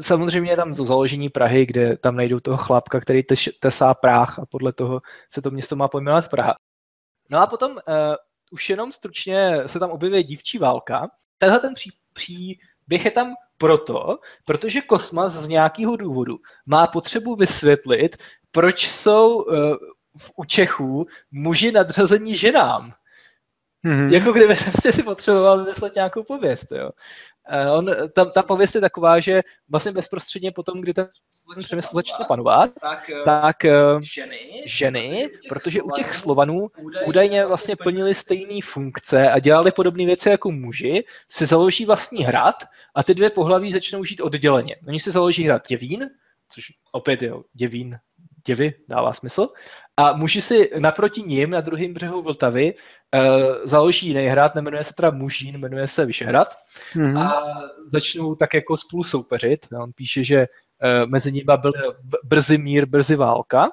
samozřejmě je tam to založení Prahy, kde tam najdou toho chlapka, který teš, tesá práh a podle toho se to město má pojmenovat Praha. No a potom uh, už jenom stručně se tam objevuje dívčí válka. Tenhle ten pří, příběh je tam proto, protože Kosmas z nějakého důvodu má potřebu vysvětlit, proč jsou uh, v, u Čechů muži nadřazení ženám. Mm-hmm. Jako kdyby *laughs* si potřeboval vymyslet nějakou pověst. Jo. Eh, on, ta, ta pověst je taková, že vlastně bezprostředně potom, kdy ten přemysl začne panovat, tak, eh, tak eh, ženy, ženy, protože u těch Slovanů údajně vlastně plnili stejné funkce a dělali podobné věci jako muži, si založí vlastní hrad a ty dvě pohlaví začnou žít odděleně. Oni si založí hrad Děvín, což opět je Děvín, děvy, dává smysl, a muži si naproti ním na druhém břehu Vltavy uh, založí jiný hrad, nemenuje se teda Mužín, jmenuje se Vyšehrad mm-hmm. a začnou tak jako spolu soupeřit. On píše, že uh, mezi nimi byl brzy mír, brzy válka.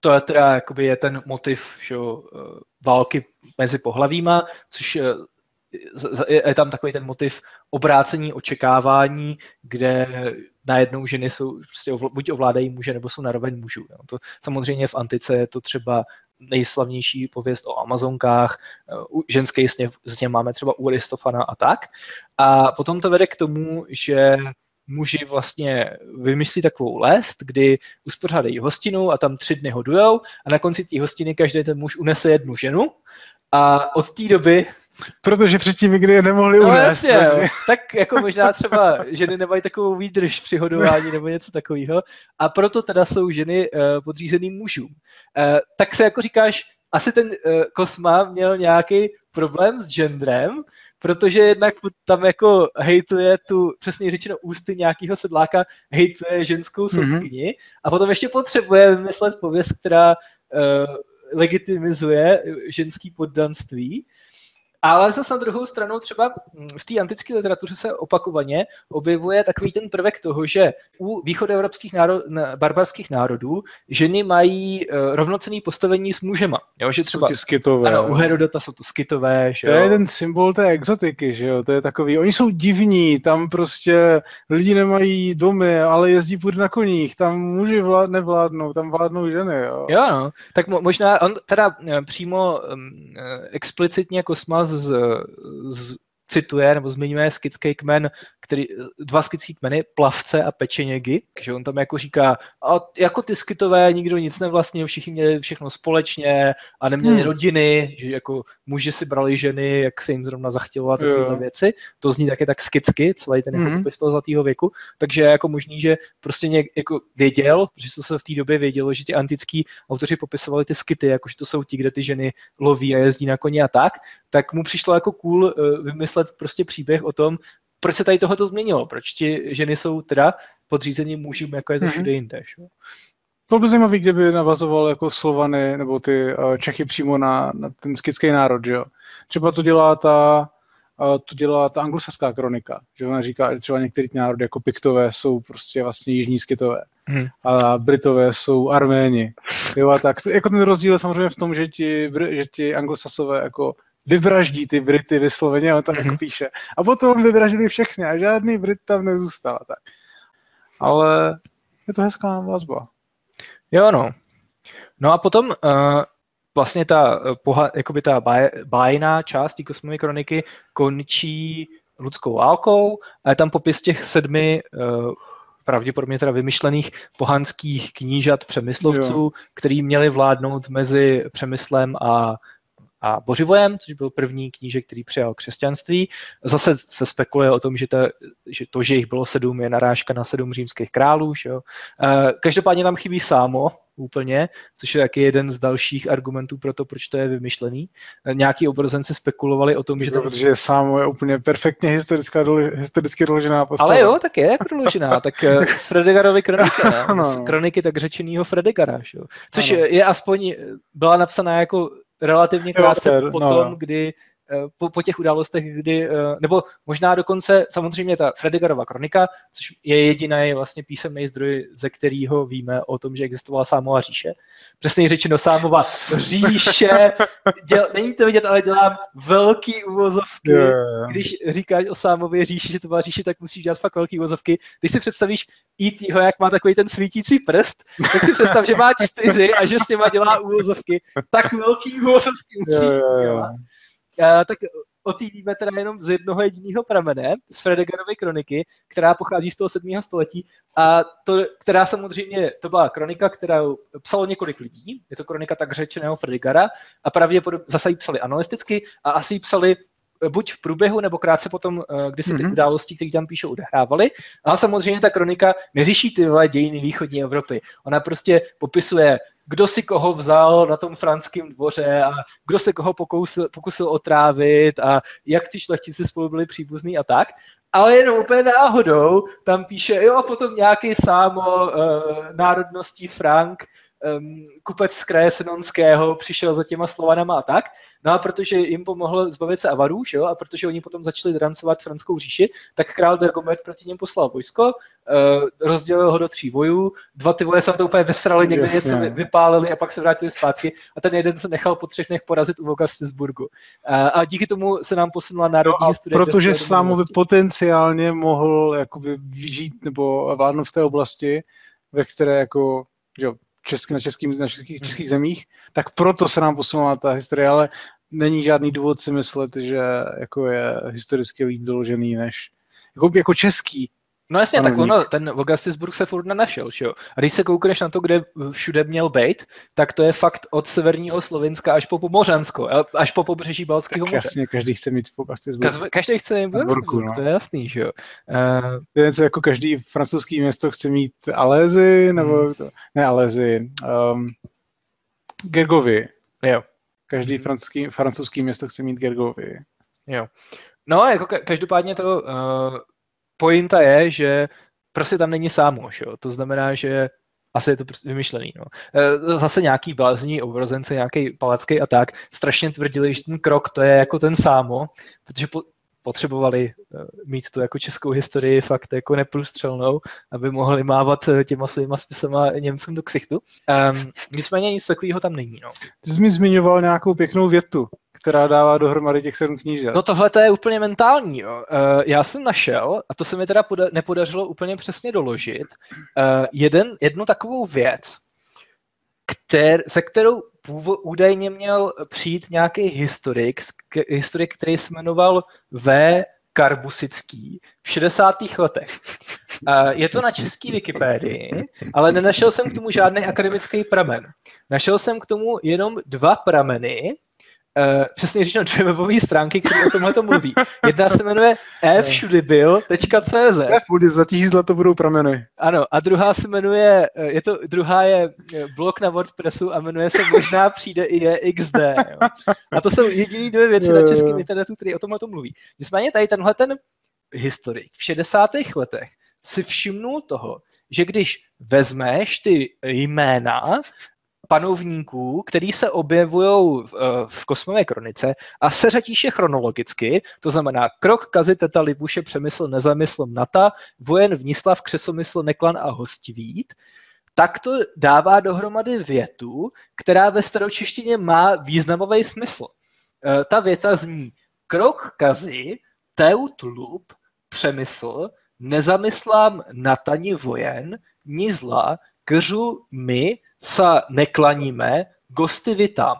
To je teda jakoby je ten motiv že, uh, války mezi pohlavíma, což uh, je tam takový ten motiv obrácení očekávání, kde najednou ženy jsou, prostě buď ovládají muže, nebo jsou naroveň mužů. Jo. To, samozřejmě v antice je to třeba nejslavnější pověst o Amazonkách, ženský sněh, z něm máme třeba u Aristofana a tak. A potom to vede k tomu, že muži vlastně vymyslí takovou lest, kdy uspořádají hostinu a tam tři dny hodujou a na konci té hostiny každý ten muž unese jednu ženu a od té doby Protože předtím nikdy je nemohli no, unést. Jasně, tak jako možná třeba ženy nemají takovou výdrž při hodování nebo něco takového. A proto teda jsou ženy uh, podřízeným mužům. Uh, tak se jako říkáš, asi ten uh, Kosma měl nějaký problém s genderem, protože jednak tam jako hejtuje tu, přesně řečeno, ústy nějakého sedláka, hejtuje ženskou mhm. soudkyni mm-hmm. a potom ještě potřebuje vymyslet pověst, která uh, legitimizuje ženský poddanství ale zase na druhou stranu třeba v té antické literatuře se opakovaně objevuje takový ten prvek toho, že u východoevropských národ, barbarských národů ženy mají uh, rovnocený postavení s mužema. Jo, že třeba skitové, ano, u Herodota jsou to skitové. Že to jo? je ten symbol té exotiky, že jo? To je takový, oni jsou divní, tam prostě lidi nemají domy, ale jezdí půjde na koních, tam muži vlád, nevládnou, tam vládnou ženy, jo. Jo, no. Tak mo- možná on teda eh, přímo um, explicitně kosmas z, z cituje nebo zmiňuje skický kmen, který, dva skický kmeny, plavce a pečeněgy, že on tam jako říká, a jako ty skytové nikdo nic nevlastnil, všichni měli všechno společně a neměli hmm. rodiny, že jako muži si brali ženy, jak se jim zrovna zachtělo a takové věci. To zní také tak skicky, celý ten hmm. popis toho zlatého věku, takže je jako možný, že prostě něk, jako věděl, protože se v té době vědělo, že ti antický autoři popisovali ty skity, jakože to jsou ti, kde ty ženy loví a jezdí na koni a tak, tak mu přišlo jako cool uh, vymyslet prostě příběh o tom, proč se tady tohoto změnilo, proč ti ženy jsou teda podřízení mužům, jako je to mhm. všude jinde. Bylo by zajímavé, kdyby navazoval jako Slovany nebo ty uh, Čechy přímo na, na ten skický národ, že jo. Třeba to dělá ta, uh, to dělá ta anglosaská kronika, že ona říká, že třeba některé národy jako Piktové jsou prostě vlastně jižní skitové hmm. a Britové jsou Arméni. Jo, a tak. Jako ten rozdíl je samozřejmě v tom, že ti, že ti anglosasové jako vyvraždí ty Brity vysloveně, on tam mm-hmm. jako mhm. píše. A potom vyvraždili všechny a žádný Brit tam nezůstal. Tak. Ale je to hezká vazba. Jo, no. No a potom uh, vlastně ta, poha, jakoby ta báj, bájná část té kosmové kroniky končí lidskou válkou a je tam popis těch sedmi uh, pravděpodobně teda vymyšlených pohanských knížat přemyslovců, jo. který měli vládnout mezi Přemyslem a a Bořivojem, což byl první knížek, který přijal křesťanství. Zase se spekuluje o tom, že, ta, že to, že jich bylo sedm, je narážka na sedm římských králů. Že jo. Každopádně tam chybí sámo úplně, což je taky jeden z dalších argumentů pro to, proč to je vymyšlený. Nějaký obrazenci spekulovali o tom, že to... Protože sámo je úplně perfektně historická, historicky doložená postava. Ale jo, tak je jako doložená. *laughs* tak eh, z Fredegarovy kroniky, ne? *laughs* Z kroniky tak řečenýho Fredegara. Že jo. Což ano. je aspoň, byla napsaná jako relativně krátce jo, po no. tom, kdy eh, po, po těch událostech, kdy, eh, nebo možná dokonce samozřejmě ta Fredigarova kronika, což je jediný vlastně písemný zdroj, ze kterého víme o tom, že existovala Sámová říše. Přesně řečeno Sámová říše, děl, není to vidět, ale dělám velký uvozovky. Yeah. Když říkáš o Sámově říši, že to má říše, tak musíš dělat fakt velký uvozovky. Když si představíš E.T., jak má takový ten svítící prst, tak si představ, že má čtyři a že s těma dělá uvozovky. Tak velký uvozovky musí yeah, yeah, yeah. Uh, tak o té víme teda jenom z jednoho jediného pramene, z Fredegarovy kroniky, která pochází z toho 7. století a to, která samozřejmě, to byla kronika, kterou psalo několik lidí, je to kronika tak řečeného Fredegara a pravděpodobně zase ji psali analisticky a asi ji psali buď v průběhu, nebo krátce potom, eh, kdy se ty mm-hmm. události, které tam píšou, odehrávaly. A samozřejmě ta kronika neřeší ty dějiny východní Evropy. Ona prostě popisuje kdo si koho vzal na tom franském dvoře a kdo se koho pokusil, pokusil otrávit a jak ty šlechtici spolu byli příbuzní a tak. Ale jenom úplně náhodou tam píše, jo a potom nějaký sámo uh, národností Frank um, kupec z kraje Senonského přišel za těma Slovanama a tak. No a protože jim pomohl zbavit se Avarů, jo, a protože oni potom začali drancovat franskou říši, tak král Dagomet proti něm poslal vojsko, uh, rozdělil ho do tří vojů, dva ty voje se to úplně vysrali, někde Jasně. něco vypálili a pak se vrátili zpátky a ten jeden se nechal po třech dnech porazit u Vogastisburgu. Uh, a díky tomu se nám posunula národní no historie. Protože sám by potenciálně mohl jakoby vyžít nebo vládnout v té oblasti, ve které jako že česky, na, českých, na českých, českých zemích, tak proto se nám posunula ta historie, ale není žádný důvod si myslet, že jako je historicky líp doložený než jako, jako český No jasně, tak ono, ten Augustusburg se furt nenašel, že jo? A když se koukneš na to, kde všude měl být, tak to je fakt od severního Slovenska až po Pomořansko, až po pobřeží Balckého moře. Jasně, každý chce mít Augustusburg. Každý chce mít Augustusburg, no. to je jasný, že jo? Uh... Je něco jako každý francouzský město chce mít Alézy, nebo hmm. to, ne Alézy, um, Gergovy. Jo. Každý hmm. francouzský, francouzský město chce mít Gergovy. Jo. No, jako každopádně to uh, pointa je, že prostě tam není sámo, jo? to znamená, že asi je to prostě vymyšlený. No. E, zase nějaký blázní obrozence, nějaký palacký a tak, strašně tvrdili, že ten krok to je jako ten sámo, protože po, potřebovali e, mít tu jako českou historii fakt jako neprůstřelnou, aby mohli mávat e, těma svýma spisama Němcům do ksichtu. Um, nicméně nic takového tam není. No. Ty jsi mi zmiňoval nějakou pěknou větu která dává dohromady těch sedm knížek. No tohle to je úplně mentální. Jo. Uh, já jsem našel, a to se mi teda poda- nepodařilo úplně přesně doložit, uh, jeden, jednu takovou věc, kter- se kterou původ, údajně měl přijít nějaký historik, historik, který se jmenoval V. Karbusický v 60. letech. Je to na české Wikipédii, ale nenašel jsem k tomu žádný akademický pramen. Našel jsem k tomu jenom dva prameny, Uh, přesně řečeno dvě webové stránky, které o tomhle to mluví. Jedna se jmenuje evšudybyl.cz Zatíží zlato budou prameny. Ano, a druhá se jmenuje, eh, je to, druhá je eh, blog na WordPressu a jmenuje se možná přijde i je XD. Jo. A to jsou jediné dvě věci na českém internetu, které o tomhle to mluví. Nicméně tady tenhle ten historik v 60. letech si všimnul toho, že když vezmeš ty jména panovníků, který se objevují v, eh, v kosmové kronice a seřadíš je chronologicky, to znamená krok kazy teta Libuše přemysl nezamysl Nata, vojen Vnislav křesomysl Neklan a Hostivít, tak to dává dohromady větu, která ve staročeštině má významový smysl. Eh, ta věta zní krok kazy, teut lup, přemysl, nezamyslám natani vojen, ni zla, křu my, sa neklaníme, gosty vitám.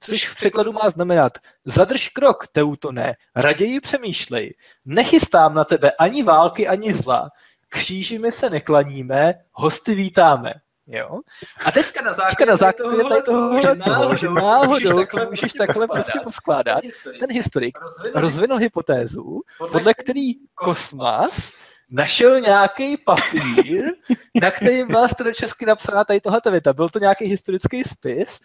což v překladu má znamenat zadrž krok, Teutone, raději přemýšlej, nechystám na tebe ani války, ani zla, křížimi se neklaníme, hosty vítáme. Jo? A teďka na základě, na základě tohohle, toho, že náhodou, náhodou takhle, můžeš takhle prostě poskládat, ten historik rozvinul hypotézu, podle který kosmas našel nějaký papír, na kterým byla česky napsaná tady tohleto věta. Byl to nějaký historický spis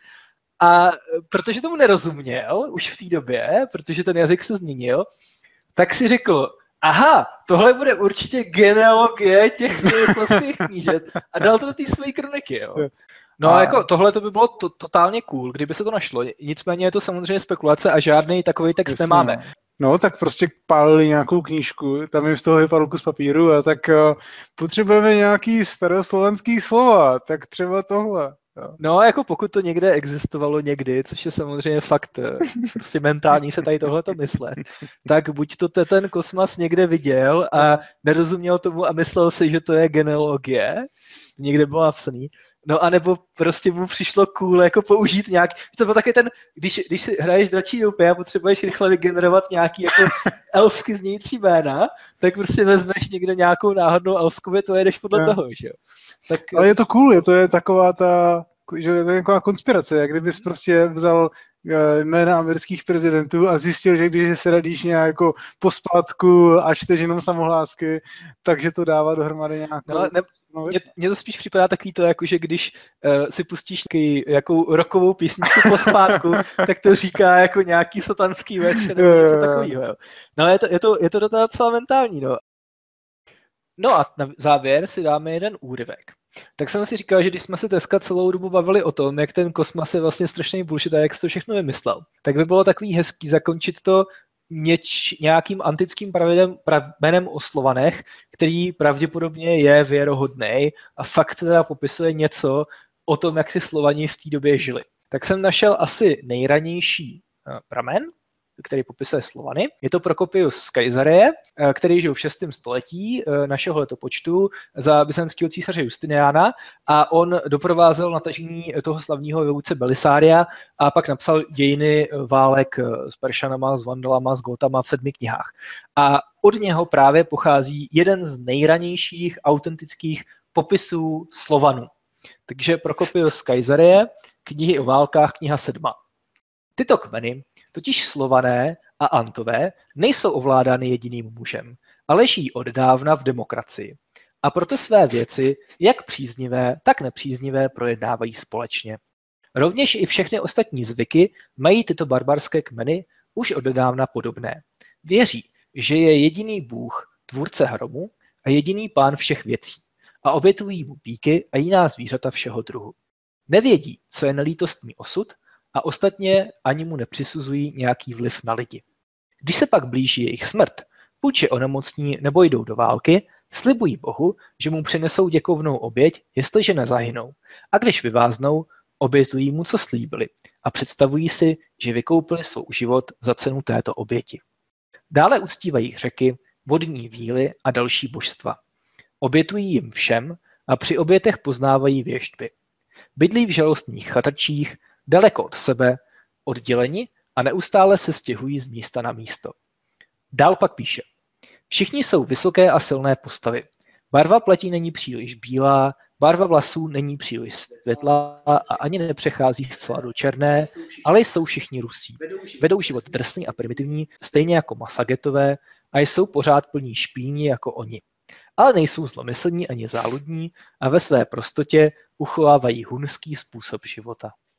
a protože tomu nerozuměl už v té době, protože ten jazyk se změnil, tak si řekl, aha, tohle bude určitě genealogie těch slovanských knížet a dal to do té své kroniky, jo. No a jako tohle to by bylo to, totálně cool, kdyby se to našlo. Nicméně je to samozřejmě spekulace a žádný takový text Jasně. nemáme. No, tak prostě pálili nějakou knížku, tam jim z toho vypadl kus papíru a tak uh, potřebujeme nějaký staroslovenský slova, tak třeba tohle. No, jako pokud to někde existovalo někdy, což je samozřejmě fakt eh, prostě mentální se tady tohle to myslet, tak buď to ten kosmas někde viděl a nerozuměl tomu a myslel si, že to je genealogie, někde bylo napsaný, No a nebo prostě mu přišlo cool jako použít nějak, to byl taky ten, když, když si hraješ dračí doupě a potřebuješ rychle vygenerovat nějaký jako *laughs* elfsky znějící jména, tak prostě vezmeš někde nějakou náhodnou elfskou větu a jedeš podle yeah. toho, že jo. Tak, Ale je to cool, je to je taková ta, že je to taková konspirace, jak kdybys prostě vzal eh, jména amerických prezidentů a zjistil, že když se radíš nějak jako po spátku a čteš jenom samohlásky, takže to dává dohromady nějakou... No, ne, No, mně, mně to spíš připadá takový to, jako že když uh, si pustíš takový, jakou rokovou písničku po spátku, *laughs* tak to říká jako nějaký satanský večer nebo něco takového. No je to, je to, je to docela mentální, no. No a na závěr si dáme jeden úryvek. Tak jsem si říkal, že když jsme se dneska celou dobu bavili o tom, jak ten kosmos je vlastně strašný bullshit a jak se to všechno vymyslel, tak by bylo takový hezký zakončit to něč, nějakým antickým pravidem, pramenem o Slovanech, který pravděpodobně je věrohodný a fakt teda popisuje něco o tom, jak si Slovani v té době žili. Tak jsem našel asi nejranější eh, pramen, který popisuje Slovany. Je to Prokopius z Kajzareje, eh, který žil v 6. století eh, našeho letopočtu za byzantského císaře Justiniana a on doprovázel natažení toho slavního vůdce Belisária a pak napsal dějiny válek s Peršanama, s Vandalama, s Gotama v sedmi knihách. A od něho právě pochází jeden z nejranějších autentických popisů Slovanů. Takže Prokopius z Kajzareje, knihy o válkách, kniha sedma. Tyto kmeny Totiž Slované a Antové nejsou ovládány jediným mužem, ale žijí od dávna v demokracii. A proto své věci, jak příznivé, tak nepříznivé, projednávají společně. Rovněž i všechny ostatní zvyky mají tyto barbarské kmeny už od dávna podobné. Věří, že je jediný bůh, tvůrce hromu a jediný pán všech věcí a obětují mu píky a jiná zvířata všeho druhu. Nevědí, co je nelítostný osud a ostatně ani mu nepřisuzují nějaký vliv na lidi. Když se pak blíží jejich smrt, buď je onemocní nebo jdou do války, slibují Bohu, že mu přinesou děkovnou oběť, jestliže nezahynou. A když vyváznou, obětují mu, co slíbili a představují si, že vykoupili svou život za cenu této oběti. Dále uctívají řeky, vodní víly a další božstva. Obětují jim všem a při obětech poznávají věštby. Bydlí v žalostných chatačích, daleko od sebe, odděleni a neustále se stěhují z místa na místo. Dál pak píše. Všichni jsou vysoké a silné postavy. Barva pletí není příliš bílá, barva vlasů není příliš světlá a ani nepřechází zcela do černé, ale jsou všichni rusí. Vedou život drsný a primitivní, stejně jako masagetové, a jsou pořád plní špíní jako oni. Ale nejsou zlomyslní ani záludní a ve své prostotě uchovávají hunský způsob života.